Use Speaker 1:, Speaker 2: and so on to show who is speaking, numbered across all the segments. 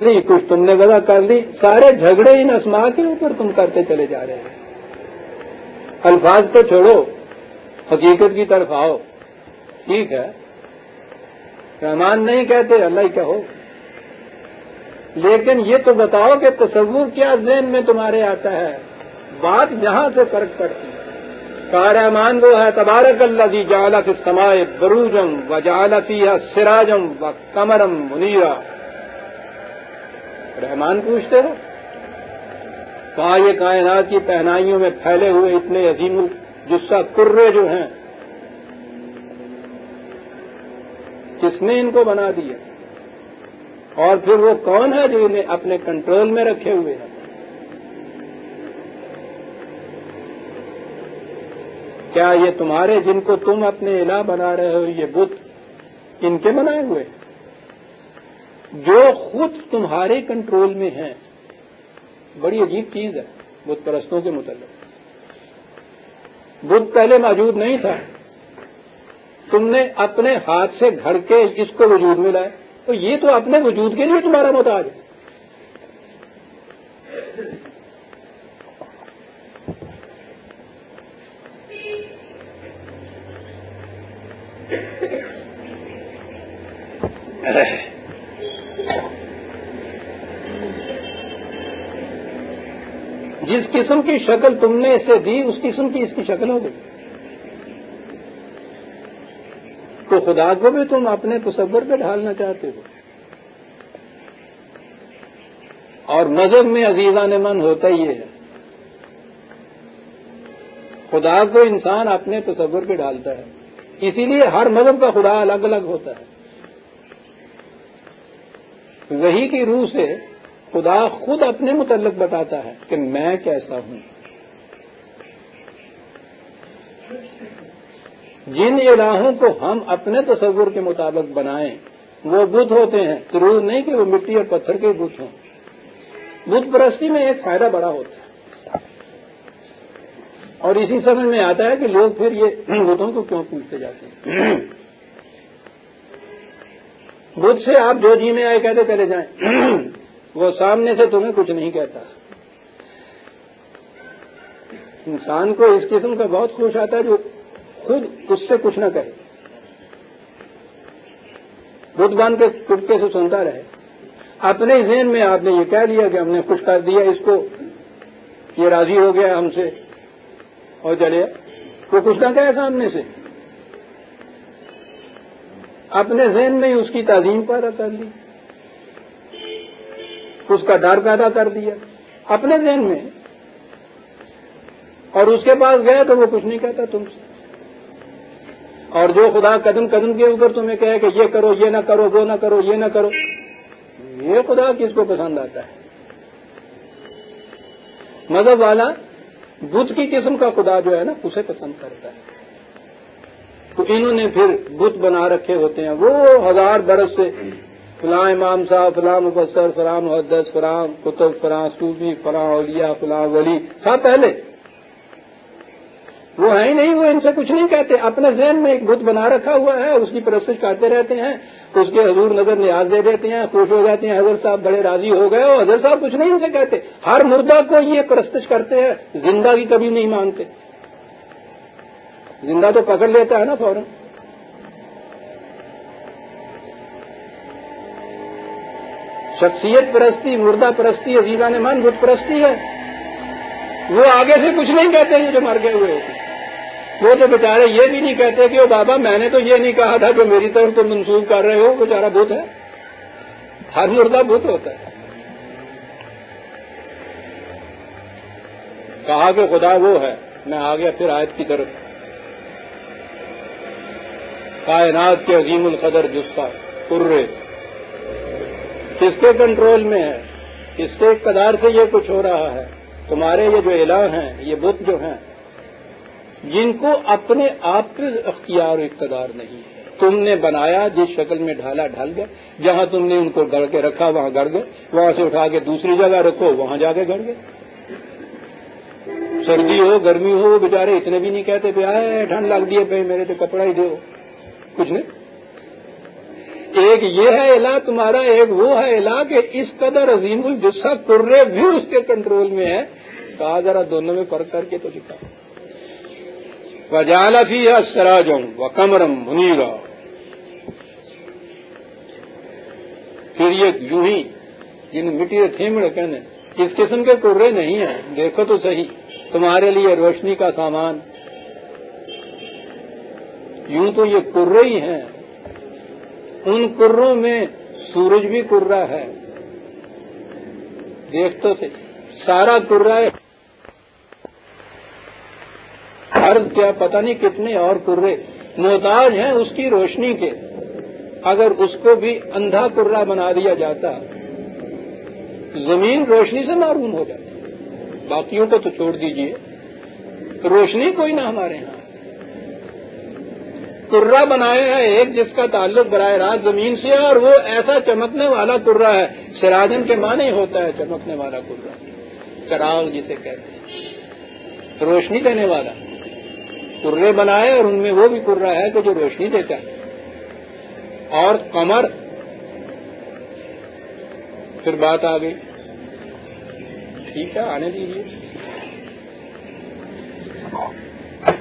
Speaker 1: نہیں، کچھ تم نے وضع کر لی، سارے جھگڑے ان اسما کے اوپر تم کرتے چلے جا رہے ہیں۔ الفاظ تو چھوڑو، حقیقت کی طرف آؤ۔ ٹھیک ہے۔ رحمان نہیں کہتے، اللہ ہی کہو۔ لیکن یہ تو بتاؤ کہ تصور کیا ذہن میں تمہارے آتا ہے؟ بات یہاں سے فرق پڑتی ہے۔ رحمان، وہ ہے تبارک اللہ جی جالت سمائے بروجم و جالتی سراجم و کمرم منیرا۔ رحمان پوچھتے ہو کہا یہ کائنات کی پہنائیوں میں پھیلے ہوئے اتنے عظیم جسہ کرے جو ہیں۔ کس نے ان کو بنا دیا؟ اور پھر وہ کون ہے جو انہیں اپنے کنٹرول میں رکھے ہوئے ہیں؟ کیا یہ تمہارے جن کو تم اپنے الہ بنا رہے ہو، یہ بت ان کے بنائے ہوئے جو خود تمہارے کنٹرول میں ہیں۔ بڑی عجیب چیز ہے، بت پرستوں کے متعلق۔ بدھ پہلے موجود نہیں تھا۔ تم نے اپنے ہاتھ سے گھڑ کے اس کو وجود میں لائے۔ تو یہ تو اپنے وجود کے لیے تمہارا محتاج ہے جس قسم کی شکل تم نے اسے دی، اس قسم کی اس کی شکل ہو گئی۔ تو خدا کو بھی تم اپنے تصور پہ ڈھالنا چاہتے ہو۔ اور مذہب میں عزیزان من ہوتا ہی ہے۔ خدا کو انسان اپنے تصور پہ ڈالتا ہے۔ اسی لیے ہر مذہب کا خدا الگ الگ ہوتا ہے۔ وہی کی روح سے خدا خود اپنے متعلق بتاتا ہے کہ میں کیسا ہوں۔ جن الہوں کو ہم اپنے تصور کے مطابق بنائیں، وہ بدھ ہوتے ہیں۔ ضرور نہیں کہ وہ مٹی اور پتھر کے بت ہوں۔ بدھ پرستی میں ایک فائدہ بڑا ہوتا ہے۔ اور اسی سمجھ میں آتا ہے کہ لوگ پھر یہ بتوں کو کیوں پوچھتے جاتے ہیں؟ بدھ سے آپ جو جی میں آئے کہتے چلے جائیں۔ وہ سامنے سے تمہیں کچھ نہیں کہتا۔ انسان کو اس قسم کا بہت خوش آتا ہے جو خود اس سے کچھ نہ کہے۔ بدھ باندھ کے چٹکے سے سنتا رہے۔ اپنے ذہن میں آپ نے یہ کہہ لیا کہ ہم نے خوش کر دیا، اس کو یہ راضی ہو گیا ہم سے۔ اور چلے۔ وہ کچھ نہ کہے سامنے سے۔ اپنے ذہن میں اس کی تعظیم پیدا کر لی اس کا ڈر پیدا کر دیا اپنے ذہن میں اور اس کے پاس گئے تو وہ کچھ نہیں کہتا تم سے۔ اور جو خدا قدم قدم کے اوپر تمہیں کہے کہ یہ کرو، یہ نہ کرو، وہ نہ کرو، یہ نہ کرو، یہ خدا کس کو پسند آتا ہے؟ مذہب والا بدھ کی قسم کا خدا جو ہے نا، اسے پسند کرتا ہے۔ تو انہوں نے پھر بت بنا رکھے ہوتے ہیں۔ وہ ہزار برس سے فلاں امام صاحب، فلاں مبصر فلاں محدث، فلاں کتب، فلاں صوفی، فلاں اولیا فلاں ولی، سب پہلے۔ وہ ہے ہی نہیں، وہ ان سے کچھ نہیں کہتے۔ اپنے ذہن میں ایک بت بنا رکھا ہوا ہے اس کی پرستش کرتے رہتے ہیں۔ اس کے حضور نظر نیاز دے دیتے ہیں، خوش ہو جاتے ہیں۔ حضرت صاحب بڑے راضی ہو گئے اور حضرت صاحب کچھ نہیں ان سے کہتے۔ ہر مردہ کو یہ پرستش کرتے ہیں، زندہ کی کبھی نہیں مانتے۔ زندہ تو پکڑ لیتا ہے نا فوراً۔ شخصیت پرستی، مردہ پرستی عزیزہ نے من بت پرستی ہے۔ وہ آگے سے کچھ نہیں کہتے یہ جو مر گئے ہوئے وہ تو بیچارے یہ بھی نہیں کہتے کہ وہ بابا، میں نے تو یہ نہیں کہا تھا جو میری طرف تم منسوخ کر رہے ہو بیچارا بت ہے۔ ہر مردہ بت ہوتا ہے۔ کہا کہ خدا وہ ہے۔ میں آ گیا پھر آیت کی طرف۔ کائنات کے عظیم القدر جسا پورے کس کے کنٹرول میں ہے؟ کس کے اقتدار سے یہ کچھ ہو رہا ہے؟ تمہارے یہ جو اعلان ہیں، یہ بت جو ہیں، جن کو اپنے آپ کے اختیار و اقتدار نہیں ہے۔ تم نے بنایا، جس شکل میں ڈھالا ڈھل گئے جہاں تم نے ان کو گڑ کے رکھا، وہاں گڑ گئے، وہاں سے اٹھا کے دوسری جگہ رکھو، وہاں جا کے گڑ گئے۔ سردی ہو، گرمی ہو، وہ بےچارے اتنے بھی نہیں کہتے پہ آئے ٹھنڈ لگ دیے پہ، میرے تو کپڑا ہی دو۔ کچھ نہیں۔ ایک یہ ہے الہ، تمہارا ایک وہ ہے الہ کہ اس قدر عظیم الجسا کرے بھی اس کے کنٹرول میں ہے۔ کہا ذرا دونوں میں فرق کر کے تو دکھا وجال فی سراجوں و کمرم منی پھر یہ یوں ہی جن مٹی تھیمڑ کہنے اس قسم کے کرے نہیں ہیں۔ دیکھو تو صحیح، تمہارے لیے روشنی کا سامان۔ یوں تو یہ کرے ہی ہیں۔ ان کروں میں سورج بھی کرا ہے۔ دیکھ تو سارا کرا ہے۔ عرض کیا پتہ نہیں کتنے اور کرے محتاج ہیں اس کی روشنی کے۔ اگر اس کو بھی اندھا کرا بنا دیا جاتا، زمین روشنی سے معروم ہو جاتی۔ باقیوں کو تو چھوڑ دیجیے۔ روشنی کوئی نہ ہمارے ہاں۔ کرا بنایا ہے، ایک جس کا تعلق براہ راست زمین سے ہے اور وہ ایسا چمکنے والا کرا ہے۔ سراجن کے معنی ہوتا ہے چمکنے والا کرا چراغ جسے کہتے ہیں۔ روشنی دینے والا۔ کرے بنائے اور ان میں وہ بھی کرا ہے کہ جو روشنی دیتا ہے۔ اور کمر پھر بات آ گئی۔ ٹھیک ہے، آنے دیجیے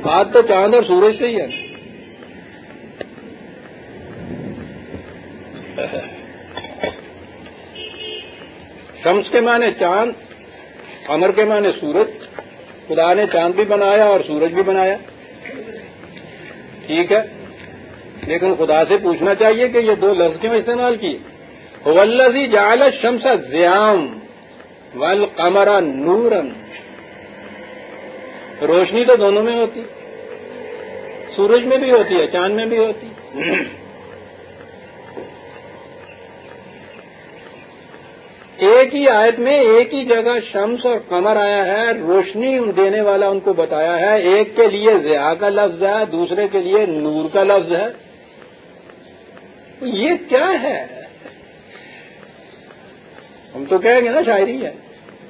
Speaker 1: بات تو چاند اور سورج سے ہی ہے۔ شمس کے معنی چاند امر کے معنی سورج، خدا نے چاند بھی بنایا اور سورج بھی بنایا۔ ٹھیک ہے؟ لیکن خدا سے پوچھنا چاہیے کہ یہ دو لفظ کیوں استعمال کیے؟ ولزی جال شمس زیام ول قمرا نورن روشنی تو دونوں میں ہوتی، سورج میں بھی ہوتی ہے، چاند میں بھی ہوتی۔ ایک ہی آیت میں ایک ہی جگہ شمس اور قمر آیا ہے، روشنی دینے والا ان کو بتایا ہے، ایک کے لیے ضیاء کا لفظ ہے، دوسرے کے لیے نور کا لفظ ہے۔ یہ کیا ہے؟ ہم تو کہیں گے نا شاعری ہے۔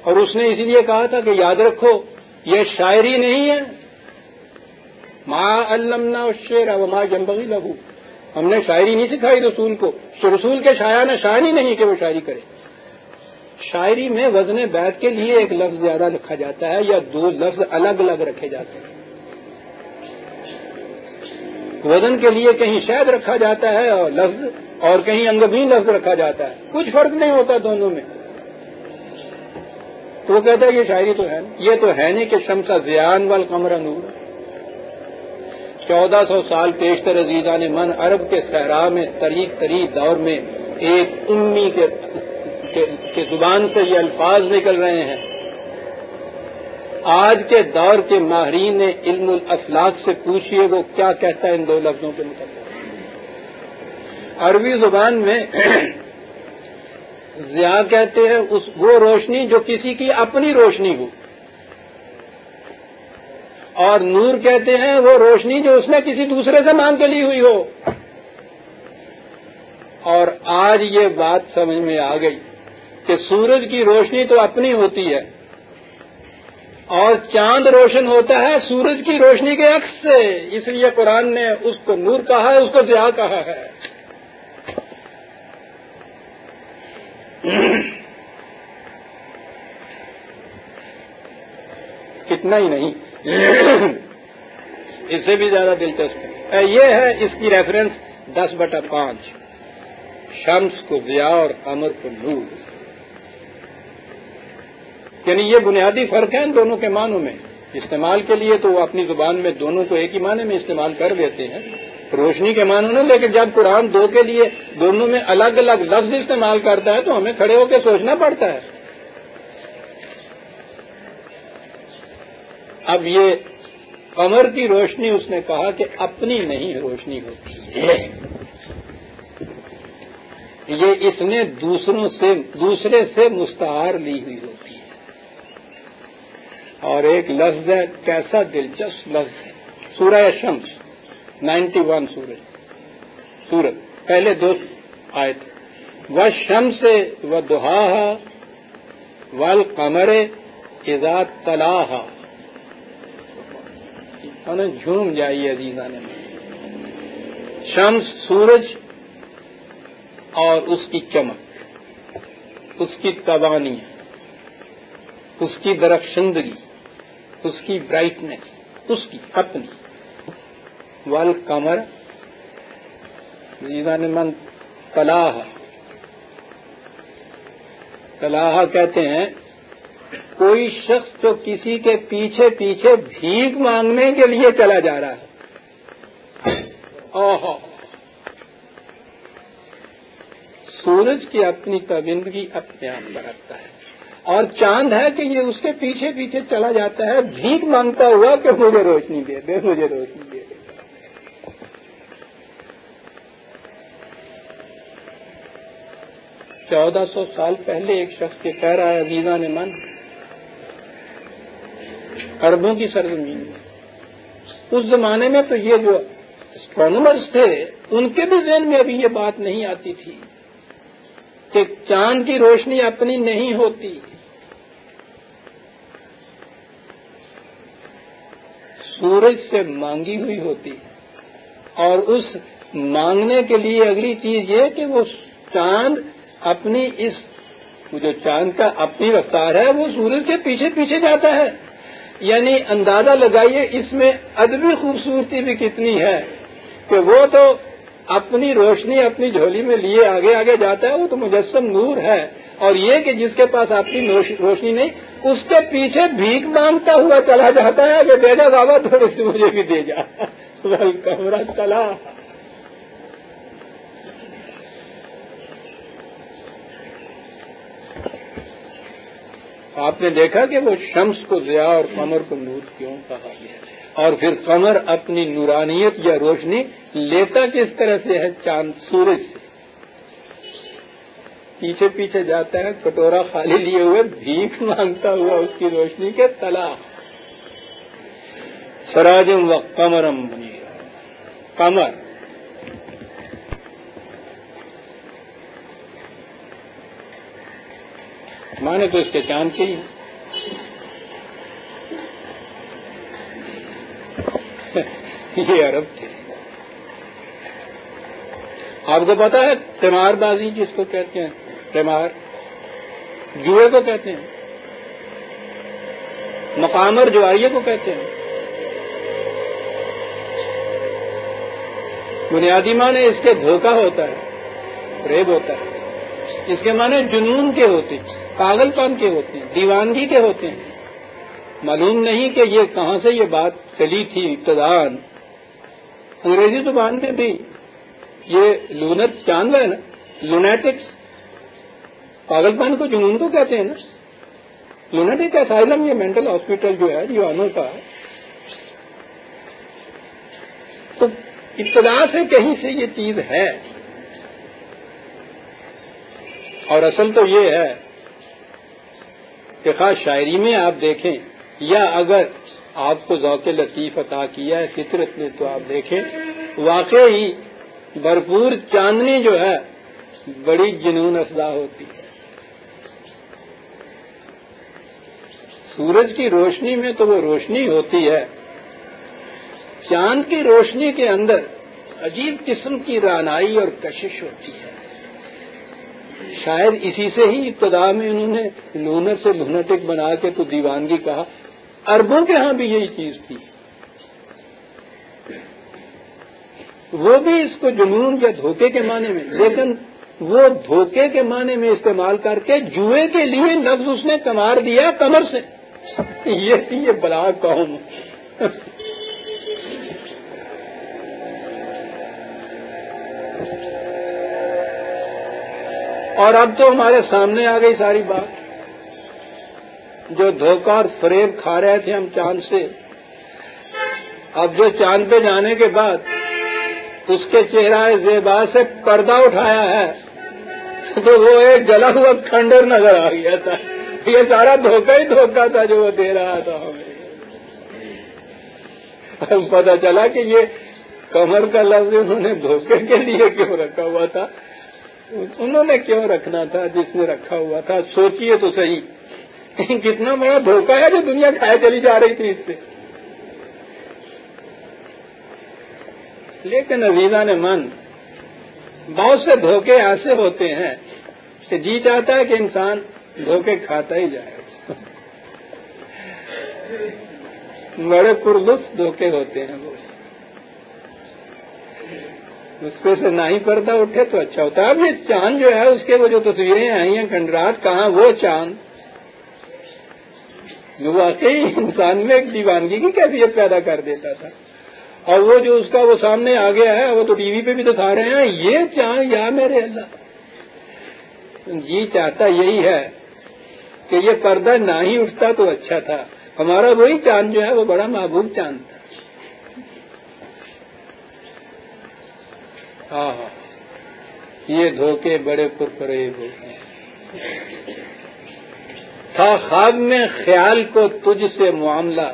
Speaker 1: اور اس نے اسی لیے کہا تھا کہ یاد رکھو، یہ شاعری نہیں ہے۔ ماں المنا شیر ماں جمبگی لگو ہم نے شاعری نہیں سکھائی رسول کو۔ رسول کے شاعر نے شاعری نہیں کہ وہ شاعری کرے۔ شاعری میں وزن بیت کے لیے ایک لفظ زیادہ رکھا جاتا ہے یا دو لفظ الگ الگ رکھے جاتے ہیں۔ وزن کے لیے کہیں شاید رکھا جاتا ہے اور لفظ اور کہیں انگبین لفظ رکھا جاتا ہے۔ کچھ فرق نہیں ہوتا دونوں میں۔ تو وہ کہتا ہے یہ شاعری تو ہے۔ یہ تو ہے نہیں کہ شمسا زیان وال کمرہ نور۔ چودہ سو سال پیشتر عزیزان من عرب کے صحرا میں طریق تری دور میں ایک امی کے کہ زبان سے یہ الفاظ نکل رہے ہیں۔ آج کے دور کے ماہرین علم الافلاق سے پوچھئے وہ کیا کہتا ہے ان دو لفظوں کے متعلق۔ عربی زبان میں ضیاء کہتے ہیں، اس وہ روشنی جو کسی کی اپنی روشنی ہو۔ اور نور کہتے ہیں، وہ روشنی جو اس نے کسی دوسرے سے مانگ کے لی ہوئی ہو۔ اور آج یہ بات سمجھ میں آ گئی۔ کہ سورج کی روشنی تو اپنی ہوتی ہے اور چاند روشن ہوتا ہے سورج کی روشنی کے عکس سے اس لیے قرآن نے اس کو نور کہا ہے، اس کو ضیاء کہا ہے۔ کتنا ہی نہیں۔ اس سے بھی زیادہ دلچسپ۔ یہ ہے اس کی ریفرنس دس بٹا پانچ۔ شمس کو ضیاء اور امر کو نور۔ یعنی یہ بنیادی فرق ہے ان دونوں کے معنوں میں۔ استعمال کے لیے تو وہ اپنی زبان میں دونوں کو ایک ہی معنی میں استعمال کر دیتے ہیں۔ روشنی کے معنوں میں، لیکن جب قرآن دو کے لیے دونوں میں الگ الگ لفظ استعمال کرتا ہے تو ہمیں کھڑے ہو کے سوچنا پڑتا ہے۔ اب یہ کمر کی روشنی، اس نے کہا کہ اپنی نہیں، روشنی ہوتی ہے۔ یہ اس نے دوسروں سے، دوسرے سے مستعار لی ہوئی ہوتی اور ایک لفظ ہے، کیسا دلچسپ لفظ ہے۔ سورہ شمس، نائنٹی ون سورج سورج پہلے دو آئے تھے وہ شم سے وہ دہا ول کمرے ایزاد تلاح جھوم جائیے عزیزہ نے شمس، سورج اور اس کی چمک، اس کی توانی، اس کی درخشندگی۔ اس کی برائٹنیس اس کی اپنی ول کمر جیوان من کلاح کلاح کہتے ہیں، کوئی شخص جو کسی کے پیچھے پیچھے بھیگ مانگنے کے لیے چلا جا رہا ہے۔ اوہ سورج کی اپنی پابندگی اپنے آپ برتتا ہے۔ اور چاند ہے کہ یہ اس کے پیچھے پیچھے چلا جاتا ہے، بھیک مانگتا ہوا کہ مجھے روشنی دے دے، مجھے روشنی دے دے۔ چودہ سو سال پہلے ایک شخص کے کہہ رہا ہے عزیزہ نے من۔ اربوں کی سرزمین۔ اس زمانے میں تو یہ جو اسٹرانومرس تھے، ان کے بھی ذہن میں ابھی یہ بات نہیں آتی تھی کہ چاند کی روشنی اپنی نہیں ہوتی۔ سورج سے مانگی ہوئی ہوتی اور اس مانگنے کے لیے اگلی چیز یہ کہ وہ چاند اپنی اس جو چاند کا اپنی رفتار ہے، وہ سورج کے پیچھے پیچھے جاتا ہے۔ یعنی اندازہ لگائیے اس میں ادبی خوبصورتی بھی کتنی ہے کہ وہ تو اپنی روشنی، اپنی جھولی میں لیے آگے آگے جاتا ہے، وہ تو مجسم نور ہے۔ اور یہ کہ جس کے پاس اپنی روشنی نہیں اس کے پیچھے بھیک مانگتا ہوا چلا جاتا ہے کہ دے جا بابا تھوڑی سی مجھے بھی دے جا۔ کمرہ چلا آپ نے دیکھا کہ وہ شمس کو ضیاء اور کمر کو نور کیوں کہا گیا؟ اور پھر قمر اپنی نورانیت یا روشنی لیتا کس طرح سے ہے؟ چاند، سورج سے۔ پیچھے پیچھے جاتا ہے، کٹورا خالی لیے ہوئے، بھیک مانگتا ہوا اس کی روشنی کے تلا سراجم و کمرم بنی۔ کمر مانے تو اس کے چاند کے ہی یہ عرب تھے۔ آپ کو پتا ہے تیمار بازی جس کو کہتے ہیں تیمار جوئے کو کہتے ہیں، مقامر جوائیے کو کہتے ہیں۔ بنیادی معنی اس کے دھوکہ ہوتا ہے، ریب ہوتا ہے۔ اس کے معنی جنون کے ہوتے ہیں، پاگل پان کے ہوتے ہیں، دیوانگی کے ہوتے ہیں۔ معلوم نہیں کہ یہ کہاں سے یہ بات چلی تھی، ابتدان۔ انگریزی زبان میں بھی یہ لونت چاند ہے نا، لونیٹکس پاگل پان کو جنون کو کہتے ہیں نا۔ لونیٹک اسائلم یہ مینٹل ہاسپٹل جو ہے دیوانوں کا۔ تو ابتدا سے کہیں سے یہ چیز ہے؟ اور اصل تو یہ ہے کہ خاص شاعری میں آپ دیکھیں، یا اگر آپ کو ذوق لطیف عطا کیا ہے، فطرت نے تو آپ دیکھیں، واقعی بھرپور چاندنی جو ہے، بڑی جنون افزا ہوتی ہے۔ سورج کی روشنی میں تو وہ روشنی ہوتی ہے۔ چاند کی روشنی کے اندر عجیب قسم کی رانائی اور کشش ہوتی ہے۔ شاید اسی سے ہی ابتدا میں انہوں نے لونر سے لونٹک بنا کے تو دیوانگی کہا۔ اربوں کے ہاں بھی یہی چیز تھی۔ وہ بھی اس کو جنون یا دھوکے کے معنی میں، لیکن وہ دھوکے کے معنی میں استعمال کر کے جوئے کے لیے لفظ اس نے کمار دیا کمر سے۔ یہ یہ بلا قوم اور اب تو ہمارے سامنے آ گئی ساری بات۔ جو دھوکہ اور فریب کھا رہے تھے ہم چاند سے، اب جو چاند پہ جانے کے بعد اس کے چہرہ زیبا سے پردہ اٹھایا ہے، تو وہ ایک جلا ہوا کھنڈر نظر آ گیا تھا۔ یہ سارا دھوکہ ہی دھوکہ تھا جو وہ دے رہا تھا ہمیں۔ پتا چلا کہ یہ کمر کا لفظ انہوں نے دھوکے کے لیے کیوں رکھا ہوا تھا؟ انہوں نے کیوں رکھنا تھا جس نے رکھا ہوا تھا؟ سوچئے تو صحیح۔ کتنا بڑا دھوکہ ہے جو دنیا کھائے چلی جا رہی تھی اس سے۔ لیکن عزیزہ نے من، بہت سے دھوکے ایسے ہوتے ہیں کہ جی چاہتا ہے کہ انسان دھوکے کھاتا ہی جائے۔ بڑے پرلطف دھوکے ہوتے ہیں وہ۔ اس پہ سے نہ ہی پردہ اٹھے تو اچھا ہوتا۔ ہے اب یہ چاند جو ہے، اس کے وہ جو تصویریں آئی ہیں کنڈرات کہاں وہ چاند؟ واقعی انسان میں ایک دیوانگی کی کیفیت پیدا کر دیتا تھا۔ اور وہ جو اس کا وہ سامنے آ گیا ہے، وہ تو ٹی وی پہ بھی دکھا رہے ہیں۔ یہ چاند، یا میرے اللہ۔ جی چاہتا یہی ہے۔ کہ یہ پردہ نہ ہی اٹھتا تو اچھا تھا۔ ہمارا وہی چاند جو ہے وہ بڑا محبوب چاند تھا۔ ہاں ہاں۔ یہ دھوکے بڑے پرفریب ہوتے ہیں۔ تھا خواب میں خیال کو تجھ سے معاملہ۔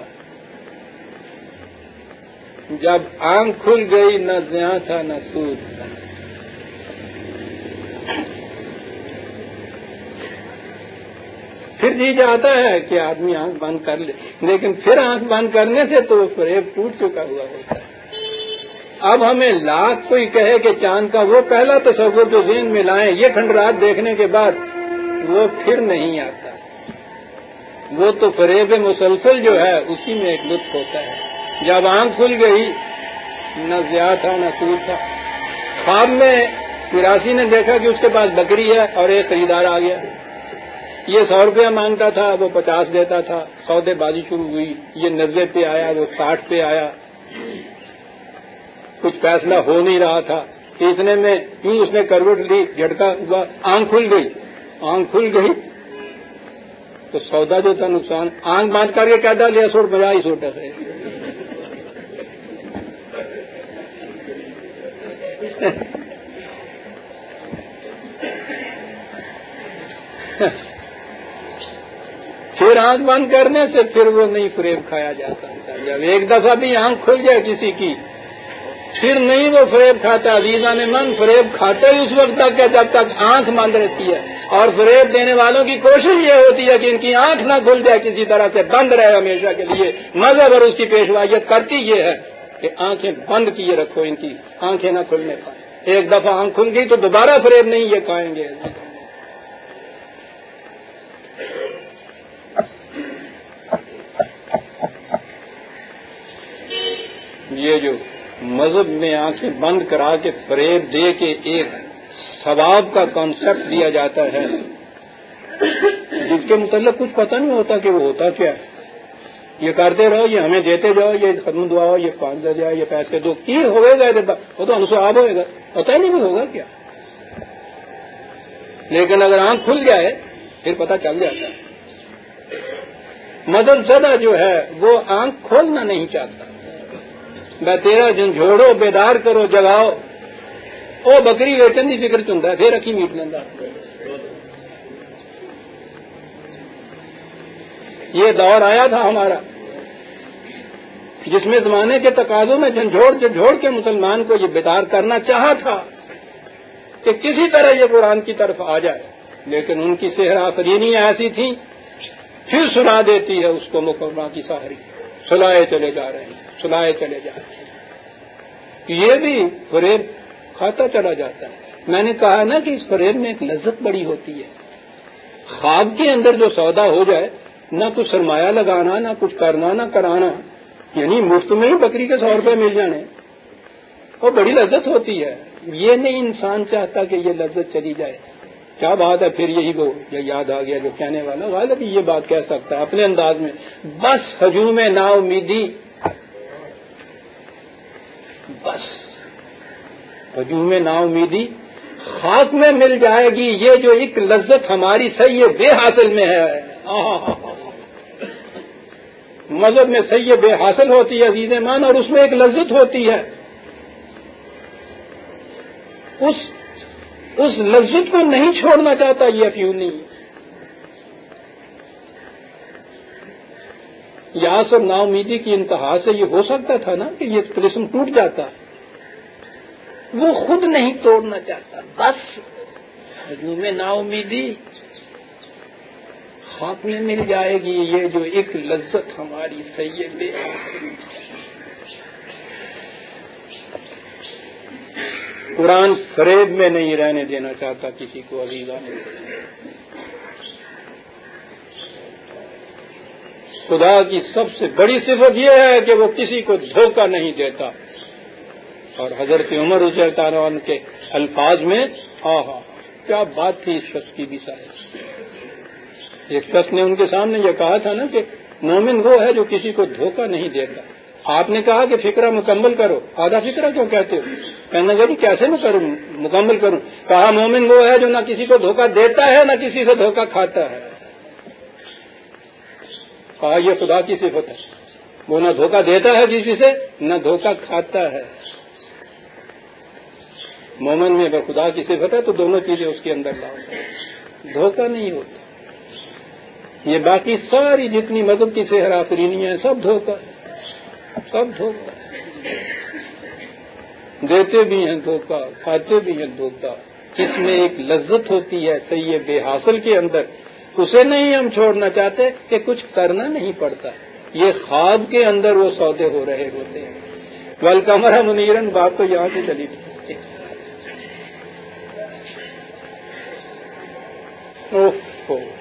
Speaker 1: جب آنکھ کھل گئی نہ زیاں تھا نہ سود تھا پھر جی جاتا ہے کہ آدمی آنکھ بند کر لے، لیکن پھر آنکھ بند کرنے سے تو فریب ٹوٹ چکا ہوا ہوتا ہے۔ اب ہمیں لاکھ کوئی کہے کہ چاند کا وہ پہلا تصور جو ذہن میں لائیں، یہ کھنڈرات دیکھنے کے بعد وہ پھر نہیں آتا۔ وہ تو فریب مسلسل جو ہے، اسی میں ایک لطف ہوتا ہے۔ جب آنکھ کھل گئی، نہ زیادہ تھا، نہ سود تھا۔ خواب میں فراسی نے دیکھا کہ اس کے پاس بکری ہے اور ایک خریدار آ گیا۔ یہ سو روپیہ مانگتا تھا، وہ پچاس دیتا تھا۔ سودے بازی شروع ہوئی، یہ نبے پہ آیا، وہ ساٹھ پہ آیا۔ کچھ فیصلہ ہو نہیں رہا تھا۔ اتنے میں کیوں اس نے کروٹ لی، جھٹکا ہوا، آنکھ کھل گئی۔ آنکھ کھل گئی۔ تو سودا جو تھا، نقصان۔ آنکھ باندھ کر کے کیا ڈالیا سوٹ بجا ہی سوٹا ہے پھر آنکھ بند کرنے سے پھر وہ نہیں فریب کھایا جا سکتا جب ایک دفعہ بھی آنکھ کھل جائے کسی کی، پھر نہیں وہ فریب کھاتا۔ ویزا نے من فریب کھاتا ہی اس وقت تک کہ جب تک آنکھ بند رہتی ہے۔ اور فریب دینے والوں کی کوشش یہ ہوتی ہے کہ ان کی آنکھ نہ کھل جائے کسی طرح سے، بند رہے ہمیشہ کے لیے۔ مذہب اور اس کی پیشوائیت کرتی یہ ہے کہ آنکھیں بند کیے رکھو ان کی، آنکھیں نہ کھلنے پائیں۔ ایک دفعہ آنکھ کھل گئی تو دوبارہ فریب نہیں یہ کھائیں گے۔ یہ جو مذہب میں آنکھیں بند کرا کے فریب دے کے ایک ثواب کا کانسیپٹ دیا جاتا ہے۔ جس کے متعلق کچھ پتہ نہیں ہوتا کہ وہ ہوتا کیا ہے۔ یہ کرتے رہو، یہ ہمیں دیتے جاؤ، یہ ختم دعاؤ، یہ پانچ دے جاؤ یہ پیسے دو۔ کی ہوئے گا وہ تو انسواب ہوئے گا۔ پتہ ہی نہیں بھی ہوگا کیا۔ لیکن اگر آنکھ کھل جائے، پھر پتہ چل جاتا ہے۔ مدد زدہ جو ہے، وہ آنکھ کھولنا نہیں چاہتا۔ میں تیرا جھوڑو بیدار کرو، جگاؤ۔ وہ بکری ویچن کی فکر چند پھر رکھی میٹ لینا یہ دور آیا تھا ہمارا۔ جس میں زمانے کے تقاضوں میں جھنجھوڑ جھنجھوڑ کے مسلمان کو یہ بیدار کرنا چاہا تھا، کہ کسی طرح یہ قرآن کی طرف آ جائے۔ لیکن ان کی صحرا فرینی ایسی تھی۔ پھر سنا دیتی ہے اس کو مقرمہ کی سہری سلائے چلے جا رہے ہیں، سنائے چلے جاتے ہیں۔ یہ بھی فریب کھاتا چلا جاتا ہے۔ میں نے کہا نا کہ اس فریب میں ایک لذت بڑی ہوتی ہے۔ خواب کے اندر جو سودا ہو جائے، نہ کچھ سرمایہ لگانا، نہ کچھ کرنا، نہ کرانا یعنی مفت میں ہی بکری کے سو روپے مل جانے۔ وہ بڑی لذت ہوتی ہے۔ یہ نہیں انسان چاہتا کہ یہ لذت چلی جائے۔ کیا بات ہے؟ پھر یہی وہ یاد آ گیا جو کہنے والا غالب یہ بات کہہ سکتا ہے اپنے انداز میں۔ بس ہجوم نا امیدی بس ہجوم نا امیدی خاص میں مل جائے گی۔ یہ جو ایک لذت ہماری صحیح بے حاصل میں ہے۔ مذہب میں صحیح بے حاصل ہوتی ہے عزیز مان اور اس میں ایک لذت ہوتی ہے۔ اس اس لذت کو نہیں چھوڑنا چاہتا یہ کیوں نہیں؟ یہاں سب نا امیدی کی انتہا سے یہ ہو سکتا تھا نا کہ یہ قسم ٹوٹ جاتا۔ وہ خود نہیں توڑنا چاہتا، بس۔ ہجوم نا امیدی ہاتھ میں مل جائے گی، یہ جو ایک لذت ہماری سید۔ قرآن فریب میں نہیں رہنے دینا چاہتا کسی کو عزیزہ نے خدا کی سب سے بڑی صفت یہ ہے کہ وہ کسی کو دھوکہ نہیں دیتا۔ اور حضرت عمر حسین تعالیٰ کے الفاظ میں ہاں ہاں کیا بات تھی اس شخص کی بھی شاید ایک شخص نے ان کے سامنے یہ کہا تھا نا کہ مومن وہ ہے جو کسی کو دھوکہ نہیں دیتا۔ آپ نے کہا کہ فکرہ مکمل کرو، آدھا فکرہ کیوں کہتے ہو؟ کہنے لگا جی کیسے میں کروں، مکمل کروں؟ کہا مومن وہ ہے جو نہ کسی کو دھوکہ دیتا ہے، نہ کسی سے دھوکہ کھاتا ہے۔ کہا یہ خدا کی صفت ہے۔ وہ نہ دھوکہ دیتا ہے کسی سے، نہ دھوکہ کھاتا ہے۔ مومن میں اگر خدا کی صفت ہے تو دونوں چیزیں اس کے اندر لاؤ۔ دھوکہ نہیں ہوتا۔ یہ باقی ساری جتنی مذہب کی سہر آفرینیاں ہیں، سب دھوکہ۔ سب دھوکہ دیتے بھی ہیں دھوکہ کھاتے بھی ہیں دھوکہ اس میں ایک لذت ہوتی ہے صحیح بے حاصل کے اندر۔ اسے نہیں ہم چھوڑنا چاہتے کہ کچھ کرنا نہیں پڑتا۔ یہ خواب کے اندر وہ سودے ہو رہے ہوتے ہیں۔ ول کمرہ منیرن بات تو یہاں سے چلی۔ تھی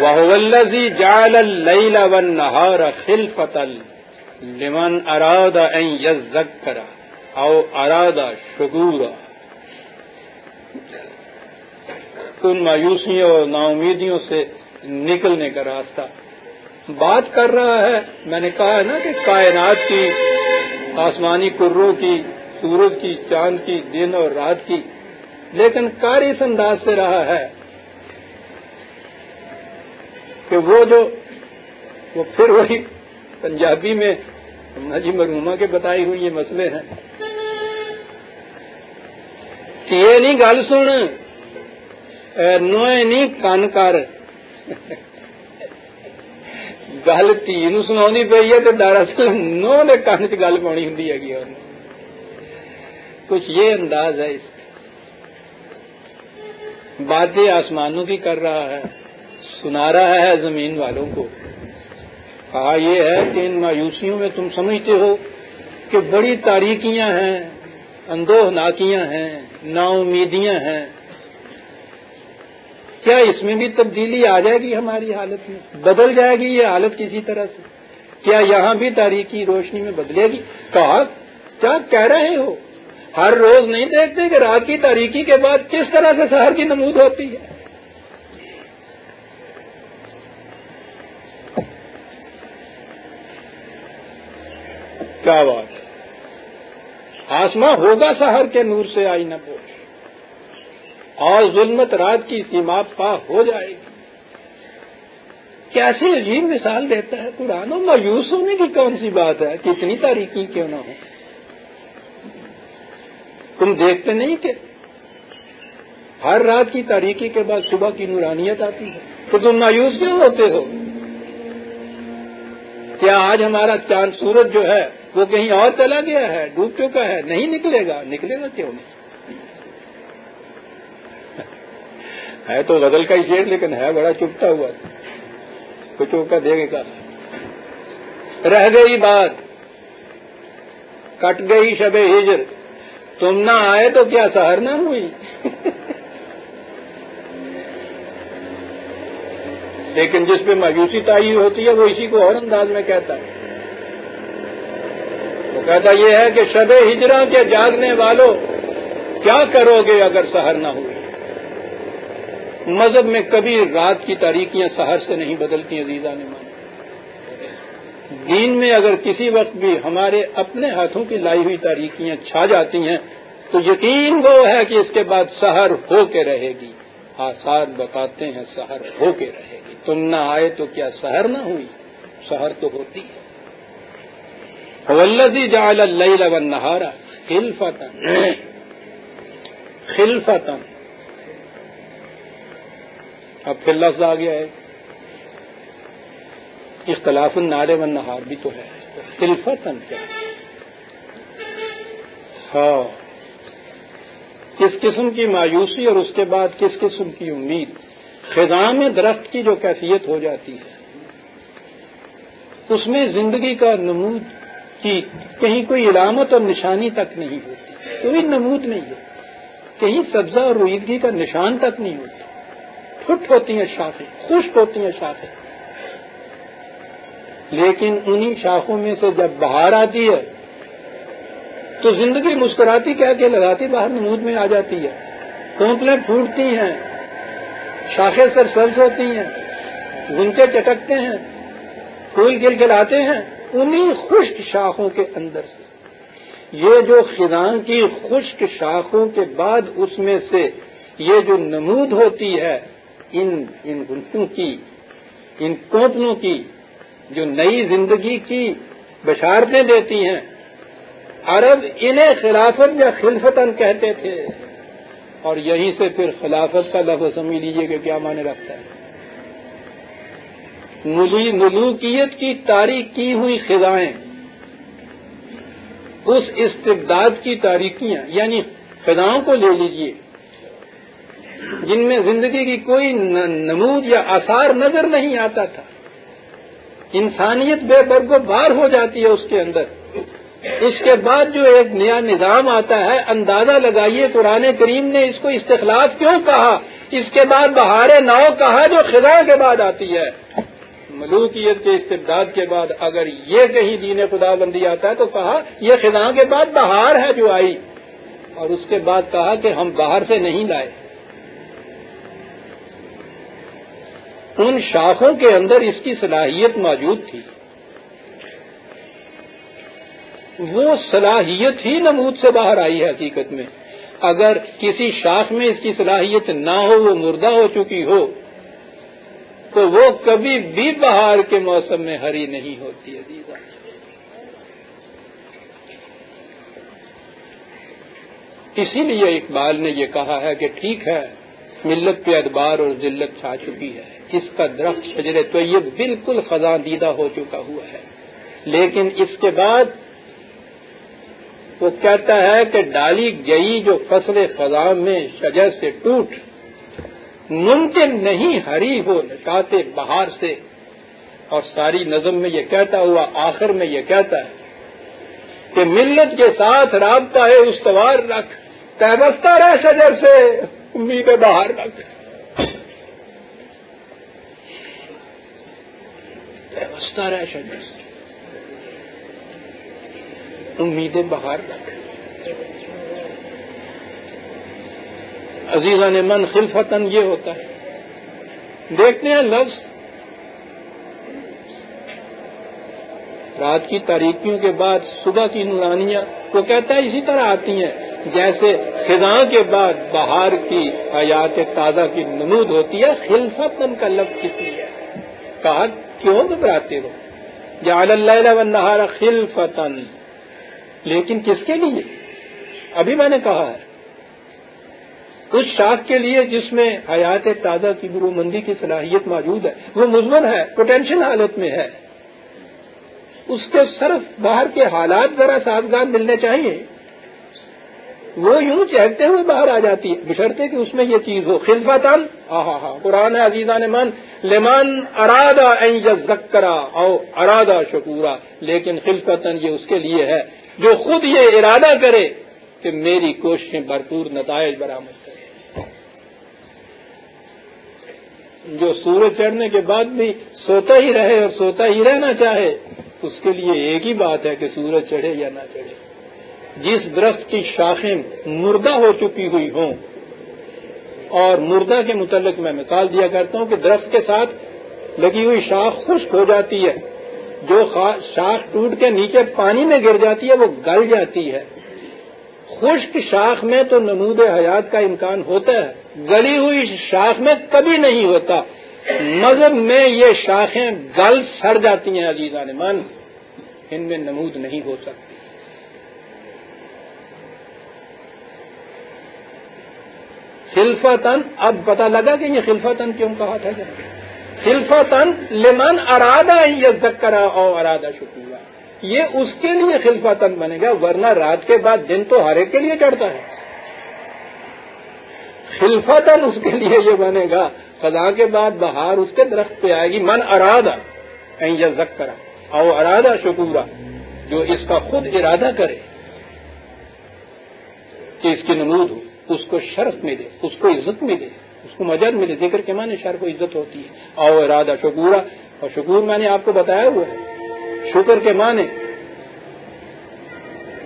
Speaker 1: وہ جال اللیل والنہار خلفتل لمن اراد ان یذکر او اراد شکور ان مایوسیوں اور نا امیدیوں سے نکلنے کا راستہ۔ بات کر رہا ہے، میں نے کہا ہے نا کہ کائنات کی، آسمانی کروں کی، سورج کی، چاند کی، دن اور رات کی۔ لیکن کار اس انداز سے رہا ہے۔ کہ وہ جو وہ پھر وہی پنجابی میں جی مرحوما کے بتائی ہوئی یہ مسئلے ہیں۔ کہ یہ نہیں گل سن نوئے نہیں کن کر۔ گل تھی سنا پی ہے تو دراصل نو نے کن چ گل پانی ہوں کچھ یہ انداز ہے اس۔ باتیں آسمانوں کی کر رہا ہے۔ سنا رہا ہے زمین والوں کو۔ کہا یہ ہے کہ ان مایوسیوں میں تم سمجھتے ہو کہ بڑی تاریکیاں ہیں، اندوہ ناکیاں ہیں نا امیدیاں ہیں۔ کیا اس میں بھی تبدیلی آ جائے گی ہماری حالت میں؟ بدل جائے گی یہ حالت کسی طرح سے؟ کیا یہاں بھی تاریخی روشنی میں بدلے گی؟ کہا، کیا کہہ رہے ہو؟ ہر روز نہیں دیکھتے کہ رات کی تاریخی کے بعد کس طرح سے شہر کی نمود ہوتی ہے۔ کیا بات آسماں ہوگا شہر کے نور سے، آئی نہ پوچھ۔ اور ظلمت رات کی سیما پا ہو جائے گی۔ کیسے عجیب مثال دیتا ہے قرآن۔ مایوس ہونے کی کون سی بات ہے؟ کتنی تاریخی کیوں نہ ہو؟ تم دیکھتے نہیں کہ ہر رات کی تاریخی کے بعد صبح کی نورانیت آتی ہے؟ تو تم مایوس کیوں ہوتے ہو؟ کیا آج ہمارا چاند سورج جو ہے وہ کہیں اور چلا گیا ہے، ڈوب چکا ہے، نہیں نکلے گا۔ نکلے گا کیوں نہیں؟ ہے تو غزل کا ہی شیر لیکن ہے بڑا چپتا ہوا۔ کچھ کا دے گا رہ گئی بات، کٹ گئی شب ہجر۔ تم نہ آئے تو کیا سہر نہ ہوئی؟ لیکن جس پہ مایوسی تعین ہوتی ہے، وہ اسی کو اور انداز میں کہتا ہے۔ کہتا یہ ہے کہ شب ہجرا کے جاگنے والوں کیا کرو گے اگر سہر نہ ہوئی مذہب میں کبھی رات کی تاریخیاں سہر سے نہیں بدلتی عزیزہ نے مانا دین میں اگر کسی وقت بھی ہمارے اپنے ہاتھوں کی لائی ہوئی تاریخیاں چھا جاتی ہیں، تو یقین وہ ہے کہ اس کے بعد سہر ہو کے رہے گی۔ آثار بتاتے ہیں سہر ہو کے رہے گی۔ تم نہ آئے تو کیا سہر نہ ہوئی؟ سہر تو ہوتی ہے۔ ولزی جال نہارا خلفتن خلفتن اب پھر لفظ آ گیا ہے. اختلاف النارے و نہار بھی تو ہے. خلفتن کیا؟ ہاں. کس قسم کی مایوسی اور اس کے بعد کس قسم کی امید؟ خزاں میں درخت کی جو کیفیت ہو جاتی ہے، اس میں زندگی کا نمود کی کہیں کوئی علامت اور نشانی تک نہیں ہوتی، کوئی نمود نہیں ہے کہیں سبزہ اور رویدگی کا نشان تک نہیں ہوتا فٹ ہوتی ہیں شاخیں، خشک ہوتی ہیں شاخیں۔ لیکن انہی شاخوں میں سے جب بہار آتی ہے، تو زندگی مسکراتی کیا کہ لگاتی باہر نمود میں آ جاتی ہے۔ کونپلیں پھوٹتی ہیں، شاخیں سر سبز ہوتی ہیں گنتے چٹکتے ہیں، پھول گل گلاتے ہیں۔ انہی خشک شاخوں کے اندر سے۔ یہ جو خزاں کی خشک شاخوں کے بعد اس میں سے یہ جو نمود ہوتی ہے، ان ان گنتوں کی، ان کوپلوں کی، جو نئی زندگی کی بشارتیں دیتی ہیں۔ عرب انہیں خلافت یا خلفتن کہتے تھے۔ اور یہیں سے پھر خلافت کا لفظ سمجھ لیجیے کہ کیا معنی رکھتا ہے۔ ملوکیت کی تاریخ کی ہوئی خزائیں، اس استبداد کی تاریخیاں یعنی خزاؤں کو لے لیجیے جن میں زندگی کی کوئی نمود یا آثار نظر نہیں آتا تھا۔ انسانیت بے برگ و بار ہو جاتی ہے اس کے اندر۔ اس کے بعد جو ایک نیا نظام آتا ہے، اندازہ لگائیے، قرآن کریم نے اس کو استخلاف کیوں کہا؟ اس کے بعد بہار ناؤ کہا جو خدا کے بعد آتی ہے۔ ملوکیت کے استبداد کے بعد اگر یہ کہیں دین خدا بندی آتا ہے تو کہا یہ خدا کے بعد بہار ہے جو آئی۔ اور اس کے بعد کہا کہ ہم باہر سے نہیں لائے۔ ان شاخوں کے اندر اس کی صلاحیت موجود تھی۔ وہ صلاحیت ہی نمود سے باہر آئی ہے حقیقت میں۔ اگر کسی شاخ میں اس کی صلاحیت نہ ہو، وہ مردہ ہو چکی ہو تو وہ کبھی بھی بہار کے موسم میں ہری نہیں ہوتی، عزیزہ۔ اسی لیے اقبال نے یہ کہا ہے کہ ٹھیک ہے، ملت پہ ادبار اور ذلت چھا چکی ہے۔ اس کا درخت شجرے تو یہ بالکل خزاں دیدہ ہو چکا ہوا ہے۔ لیکن اس کے بعد وہ کہتا ہے کہ ڈالی گئی جو فصل خزاں میں شجر سے ٹوٹ ممکن نہیں ہری ہو، لٹاتے بہار سے۔ اور ساری نظم میں یہ کہتا ہوا، آخر میں یہ کہتا ہے کہ ملت کے ساتھ رابطہ ہے، استوار رکھ پیبستہ رہ شجر سے، امید باہر رکھ۔ پیبستہ رہ شجر سے امیدیں باہر رکھ۔ عزیزہ نے من خلفتن یہ ہوتا ہے۔ دیکھتے ہیں لفظ۔ رات کی تاریخیوں کے بعد صبح کی نورانیاں وہ کہتا ہے اسی طرح آتی ہیں۔ جیسے خزاں کے بعد بہار کی حیات تازہ کی نمود ہوتی ہے خلفتن کا لفظ کتنی ہے۔ کہا، کیوں گھبراتے ہو؟ جعل اللہ والنہار خلفتن لیکن کس کے لیے؟ ابھی میں نے کہا ہے۔ اس شاخ کے لیے جس میں حیات تازہ کی گرو مندی کی صلاحیت موجود ہے، وہ مضمن ہے پوٹینشیل حالت میں ہے۔ اس کے صرف باہر کے حالات ذرا سازگار ملنے چاہیے۔ وہ یوں چہتے ہوئے باہر آ جاتی ہے بشرتے کہ اس میں یہ چیز ہو۔ خلفتان ہاں ہاں ہاں قرآن عزیزہ من لمن ارادہ زکرا او ارادہ شکورا، لیکن خلفتن یہ اس کے لیے ہے۔ جو خود یہ ارادہ کرے کہ میری کوششیں بھرپور نتائج برآمد کرے جو سورج چڑھنے کے بعد بھی سوتا ہی رہے اور سوتا ہی رہنا چاہے، اس کے لیے ایک ہی بات ہے کہ سورج چڑھے یا نہ چڑھے۔ جس درخت کی شاخیں مردہ ہو چکی ہوئی ہوں، اور مردہ کے متعلق میں مثال دیا کرتا ہوں کہ درخت کے ساتھ لگی ہوئی شاخ خشک ہو جاتی ہے۔ جو شاخ ٹوٹ کے نیچے پانی میں گر جاتی ہے، وہ گل جاتی ہے۔ خشک شاخ میں تو نمود حیات کا امکان ہوتا ہے۔ گلی ہوئی شاخ میں کبھی نہیں ہوتا۔ مذہب میں یہ شاخیں گل سڑ جاتی ہیں عزیزہ نے من ان میں نمود نہیں ہو سکتی۔ خلفتن اب پتا لگا کہ یہ خلفتن کیوں کہا تھا خلفتن لمن ارادہ ہی کرا اور ارادہ شکورا یہ اس کے لیے خلفتن بنے گا، ورنہ رات کے بعد دن تو ہر ایک کے لیے چڑھتا ہے۔ خلفتن اس کے لیے یہ بنے گا خدا کے بعد بہار اس کے درخت پہ آئے گی۔ من ارادہ یا کرا او ارادہ شکورا جو اس کا خود ارادہ کرے کہ اس کی نمود ہو، اس کو شرف ملے، اس کو عزت ملے، اس کو مجد ملے۔ ذکر کے معنی شر کو عزت ہوتی ہے۔ او ارادہ شکورا اور شکور میں نے آپ کو بتایا ہوا ہے۔ شکر کے معنی۔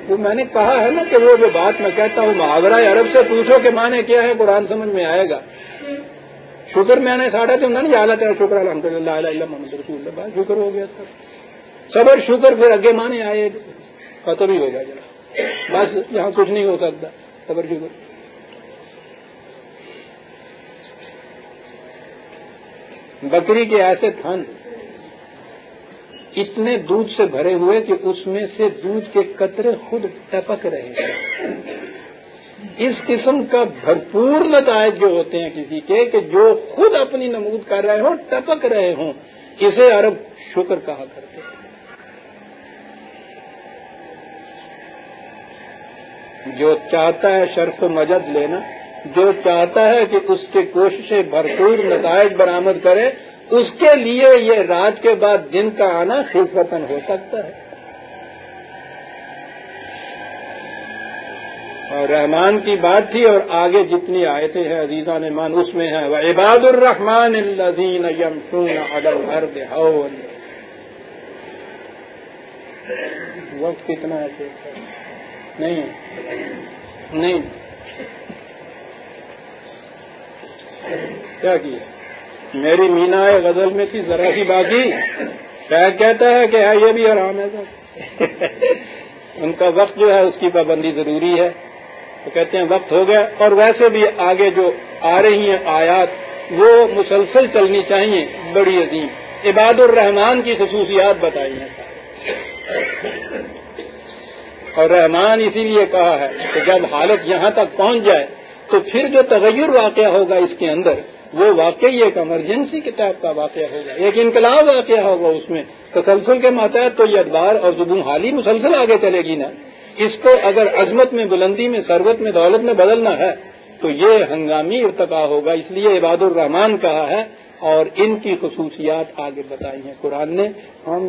Speaker 1: وہ میں نے کہا ہے نا کہ وہ جو بات میں کہتا ہوں، محاورہ عرب سے پوچھو کہ معنی کیا ہے، قرآن سمجھ میں آئے گا۔ شکر میں نے ساڑھا تو نہیں جالا تھا شکر الحمد للہ محمد رسول اللہ شکر ہو گیا۔ سر صبر، شکر، پھر اگے مانے آئے۔ ختم ہی ہو گیا جناب بس یہاں کچھ نہیں ہو سکتا۔ صبر، شکر۔ بکری کے ایسے تھن۔ اتنے دودھ سے بھرے ہوئے کہ اس میں سے دودھ کے قطرے خود ٹپک رہے ہیں۔ اس قسم کا بھرپور نتائج جو ہوتے ہیں کسی کے، کہ جو خود اپنی نمود کر رہے ہوں، ٹپک رہے ہوں، اسے عرب شکر کہا کرتے ہیں۔ جو چاہتا ہے شرف و مجد لینا، جو چاہتا ہے کہ اس کی کوششیں بھرپور نتائج برآمد کرے اس کے لیے یہ رات کے بعد دن کا آنا خلفتن ہو سکتا ہے۔ اور رحمان کی بات تھی اور آگے جتنی آیتیں ہیں عزیزہ نے مان اس میں ہے وہ عباد الرحمان الزین وقت کتنا ہے نہیں نہیں۔ کیا کیا؟ میری مینا غزل میں تھی، ذرا سی باقی۔ شاید کہتا ہے کہ یہ بھی آرام ہے۔ سر ان کا وقت جو ہے، اس کی پابندی ضروری ہے۔ تو کہتے ہیں، وقت ہو گیا۔ اور ویسے بھی آگے جو آ رہی ہیں آیات، وہ مسلسل چلنی چاہیے۔ بڑی عظیم۔ عباد الرحمان کی خصوصیات بتائی ہیں۔ اور رحمان اسی لیے کہا ہے کہ جب حالت یہاں تک پہنچ جائے، تو پھر جو تغیر واقعہ ہوگا اس کے اندر وہ واقعی ایک ایمرجنسی کتاب کا واقعہ ہوگا ایک انقلاب واقعہ ہوگا اس میں۔ تسلسل کے ماتحت تو یہ ادبار اور زبوں حالی مسلسل آگے چلے گی نا۔ اس کو اگر عظمت میں، بلندی میں سروت میں، دولت میں بدلنا ہے، تو یہ ہنگامی ارتقا ہوگا۔ اس لیے عباد الرحمان کہا ہے اور ان کی خصوصیات آگے بتائی ہیں۔ قرآن نے ہم